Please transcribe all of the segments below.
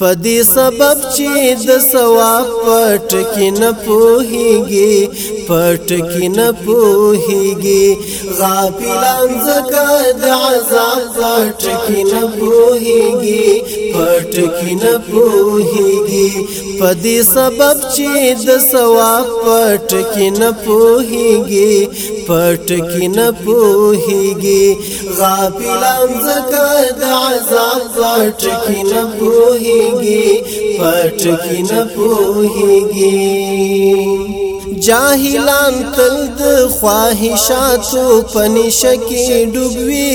په دې سبب چې د ثواب پټ کې نه پوهیږي پټ کې نه پوهیږي غافلان زکه د عذاب پټ کې نه پوهیږي پټ کې نه پوهیږي په دې سبب چې د ثواب پټ کې نه پوهیږي پټ کې نه پوهیږي غافلان زکه د عذاب پټ کې نه پوهیږي پوهیږي پټ کی نه پوهیږي جاهلان تل د خواهشاتو پنیشکی ډوبوي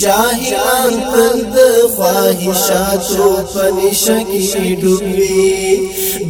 جاہلان تند خواہشاتو پنشکی ڈوبی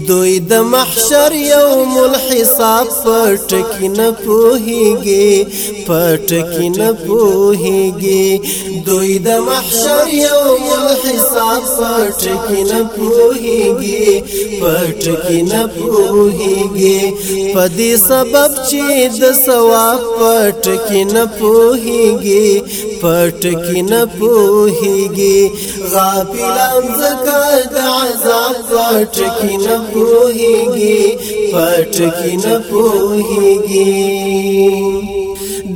دوی د محشر یوم الحساب پټکی نه پوهیږي پټکی نه پوهیږي دوی د محشر یوم الحساب پټکی نه پوهیږي پټکی نه پوهیږي په دې سبب چې د ثواب پټکی نه پوهیږي پټکی کی نپوہی گی غافلان زکات عذاب پٹ کی نپوہی گی پٹ کی نپوہی گی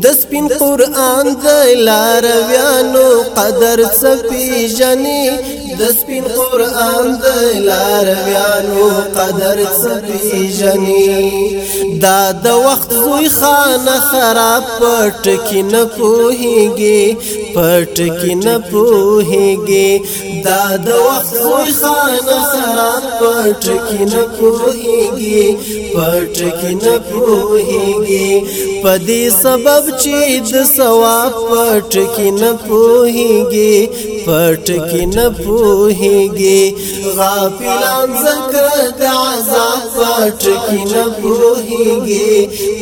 د سپین قران د لارویانو قدر سپی جنې د سپین قران د لارویانو قدر سپی جنې دا د وخت زوی خان خراب پټ کی نه پوهیږي پټ کی نه پوهیږي دا د وخت زوی خان خراب پټ کی نه پوهیږي پټ کی نه پوهیږي په دې سبب چې د ثواب پټ کې نه پوهیږي پټ کې نه پوهیږي غافلان ذکر د عذاب پټ کې نه پوهیږي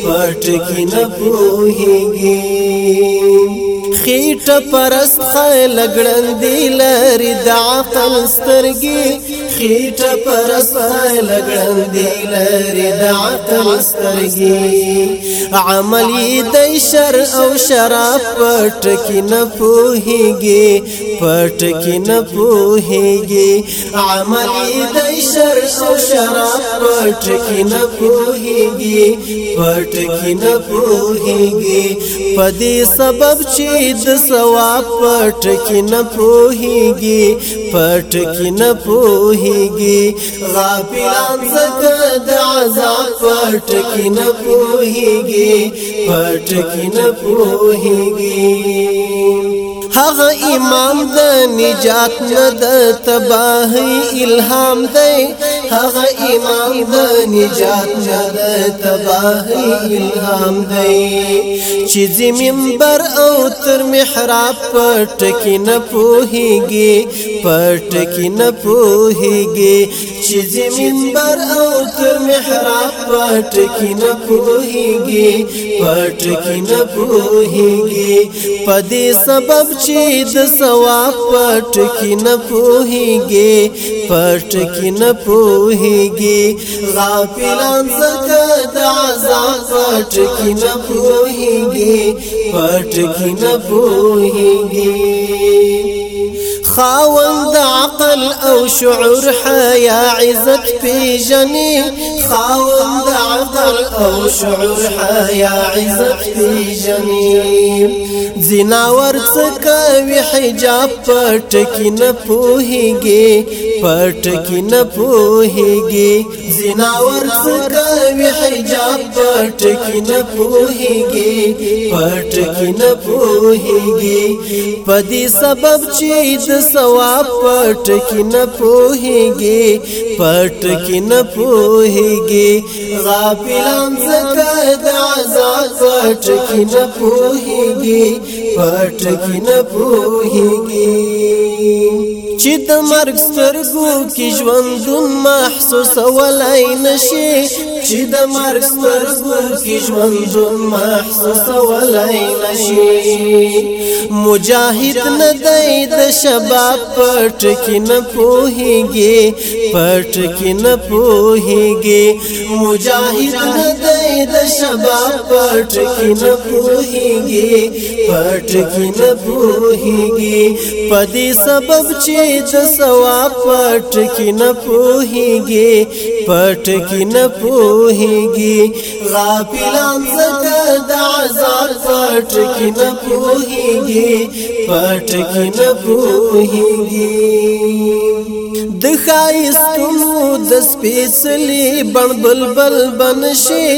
پټ کې نه پوهیږي خیټ پرس خلګړندې لري د عقل سترګې خیٹ پرستائے لگن دیل ردعت عسترگی عملی دی شر او شراب پٹ کی نپو ہی گی پٹ کی نپو ہی گی عملی دی شر او شراب پٹ کی نپو ہی گی پٹ کی نپو ہی گی پدی سبب چید سواب پٹ کی نپو ہی گی پٹ کی نپو ہی پوهیږي غافلان زکه د عذاب پټ کې نه پوهیږي پټ کې نه پوهیږي هغه امام د نجات نه د تباہی الهام دی میں ہرا پٹ کی نوہ گے پٹ کی نوہگ گے چمبر عوتر میں ہرا پٹ کی نوہ گے پٹ کی نوہ گے سبب چیز سوا پٹ کی نوہ پټ پٹ کی نو پوهیږي غافلان زکه د عذاب پټ کی نه پوهیږي پټ کی نه پوهیږي خاوند عقل او شعور حیا عزت پیژني خاوند عقل او شعور حیا عزت پی جنیم زناور څکوي حجاب پټ کی نه پوهیږي پټ کی نه پوهیږي زناور څکوي حجاب پټ کی نه پوهیږي پټ کی نه پوهیږي پدې سبب چې د ثواب پټ کی نه پوهیږي پټ کی نه پوهیږي پوهیږي غافلان زکه د عذاب پټ کی نه پوهیږي پټکی نه پوهیږي چې د مرګ سترګو کې ژوندون محسوس ولای نشي چې د مرګ سترګو کې ژوندون محسوس ولای نشي مجاهد نه دی د شباب پټکی نه پوهیږي پټکی نه پوهیږي مجاهد نه دی د شباب پټکی نه پوهیږي پټ ټکی نه پوهیږي په دې سبب چې د ثواب په ټکی نه پوهیږي په ټکی نه پوهیږي غافلان زکه د عذاب په ټکی نه پوهیږي په ټکی نه پوهیږي د خایستونو د سپېڅلې بڼ بلبل بنشي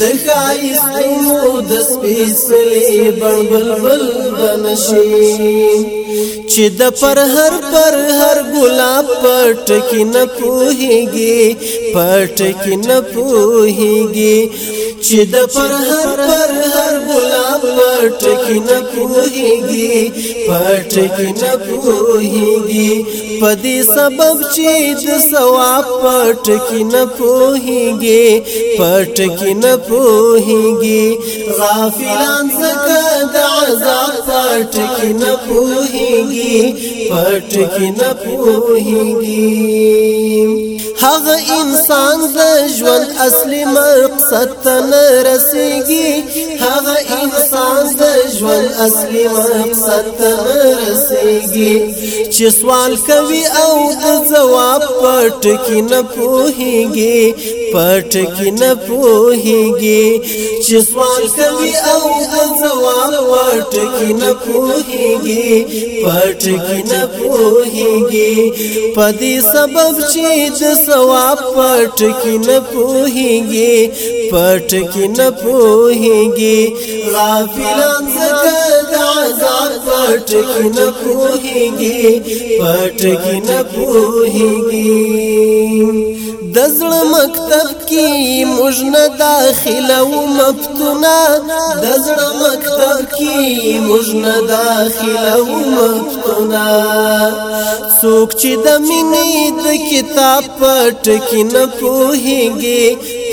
د خایستونو د سپېڅلې بڼ بلبل بنشي چې د پر هر پر هر ګلاب پټ کې نه پوهيږي پټ کې نه پوهيږي چې د پر هر پر هر پټ کې نه کوهيږي پټ کې نه کوهيږي په دې سبب چې د ثواب پټ کې نه کوهيږي پټ کې نه کوهيږي غافلان زکه د عذاب پټ کې نه کوهيږي پټ کې نه کوهيږي هغه انسان د ژوند اصلي مقصد ته نه رسیږي هغه انسان د ژوند اصلي مقصد ته نه رسیږي چې سوال کوي او د جواب پټ کې نه پوهیږي پټ کې نه پوهیږي چې سوال کوي او د ځواب پټ کې نه پوهیږي پټ کې نه پوهیږي په دې سبب چې د ثواب پټ کې نه پوهیږي پټ کې نه پوهیږي غافلان څنګه عذاب پټکی نه پوهیږي پټکی نه پوهیږي د زړه مکتب کې موږ نه داخله او مفتونه د زړه مکتب کې موږ نه داخله او مفتونه څوک چې د مینې د کتاب پټ کې نه پوهیږي